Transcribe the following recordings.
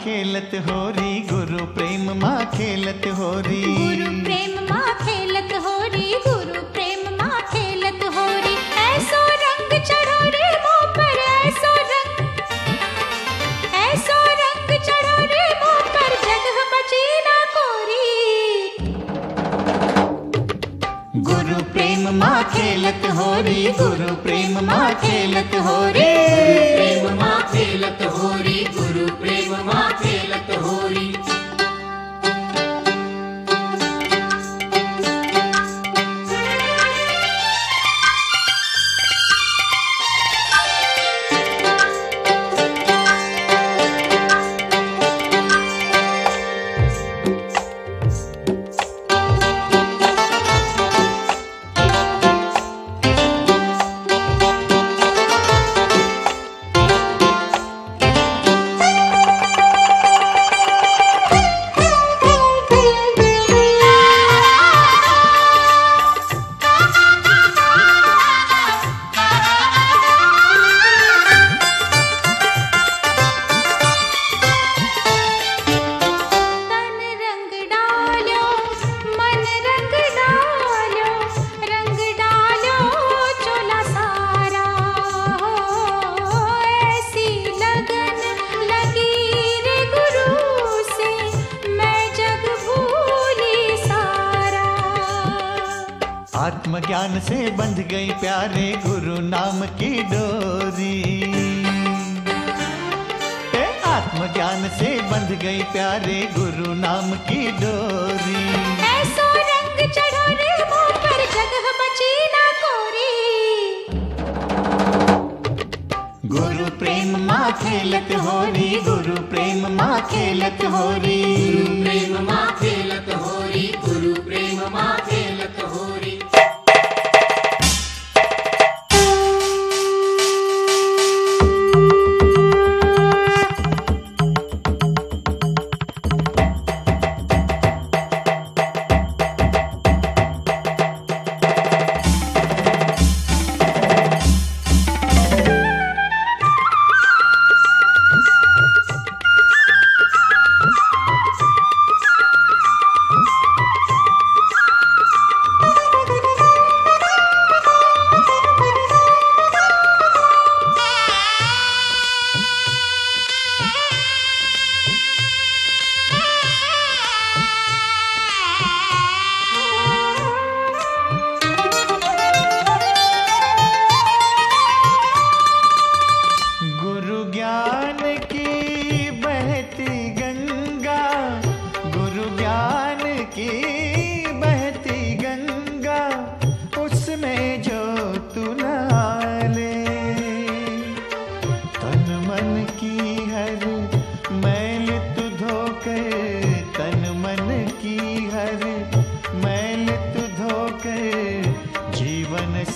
खेलत होरी गुरु प्रेम माँ खेलत होरी। गुरु प्रेम माँ खेलत हो रे, गुरु प्रेम माँ खेलत हो रे प्रेम माँ खेलत हो रे, गुरु प्रेम माँ आत्मज्ञान से बंध गई प्यारे गुरु नाम की डोरी। आत्म ज्ञान से बंध गई प्यारे गुरु नाम की डोरी। ऐसो रंग चढ़ो रे पर जगह बची ना कोरी। गुरु प्रेम माँ खेलत होरी गुरु प्रेम माँ खेलत होरी। प्रेम माँ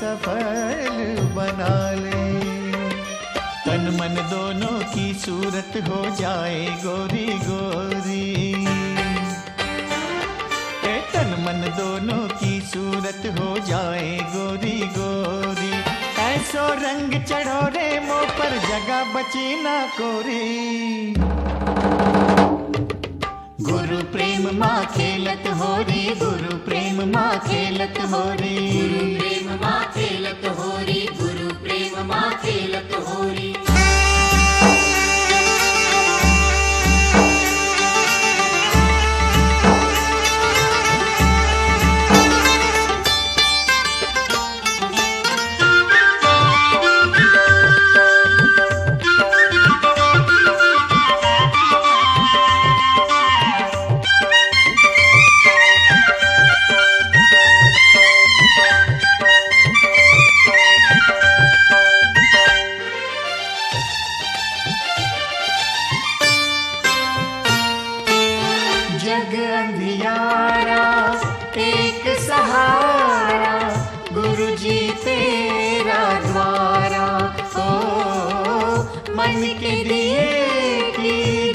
सफल बना ले। तन मन दोनों की सूरत हो जाए गोरी गोरी। ए तन मन दोनों की सूरत हो जाए गोरी गोरी। ऐसो रंग चढ़ो रे मुँह पर जगह बची ना कोरी। गुरु प्रेम माँ खेलत होरी गुरु प्रेम माँ खेलत होरी। प्रेम माथे लत होरी गुरु प्रेम माथे लत होरी।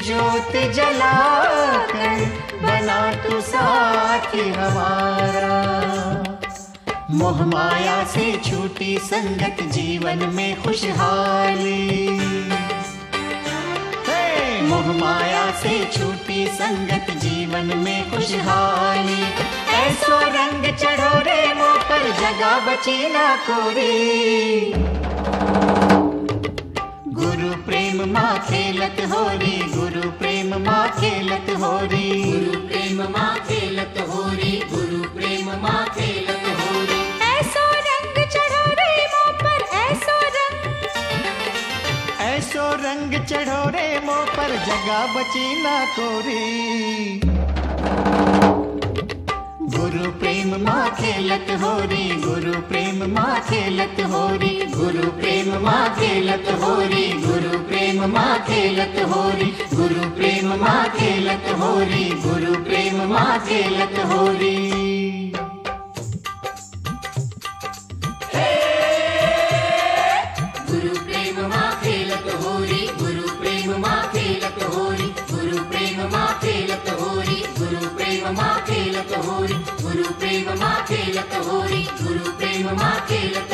ज्योत जलाकर बना तू साथी हमारा। मोह माया से छूटी संगत जीवन में खुशहाली। मोह माया से छूटी संगत जीवन में खुशहाली। ऐसो रंग चढ़ो रे मुँह पर, जगा बची ना कोरी। गुरु प्रेम माँ खेलत होरी गुरु प्रेम माँ खेलत होरी। गुरु प्रेम माँ खेलत होरी गुरु प्रेम माँ खेलत होरी। ऐसो रंग चढ़ो रे मुँह पर ऐसो रंग। ऐसो रंग चढ़ो रे मुँह पर जगह बची ना कोरी। गुरु प्रेम माँ खेलत होरी गुरु प्रेम माँ खेलत होरी गुरु प्रेम माँ खेलत होरी गुरु प्रेम माँ खेलत होरी गुरु प्रेम माँ खेलत होरी गुरु प्रेम माँ खेलत होरी गुरु प्रेम माँ खेलत होरी गुरु प्रेम माँ खेलत होरी गुरु प्रेम माँ खेलत होरी गुरु प्रेम माँ खेलत होरी गुरु प्रेम माँ खेलत होरी गुरु प्रेम माँ खेलत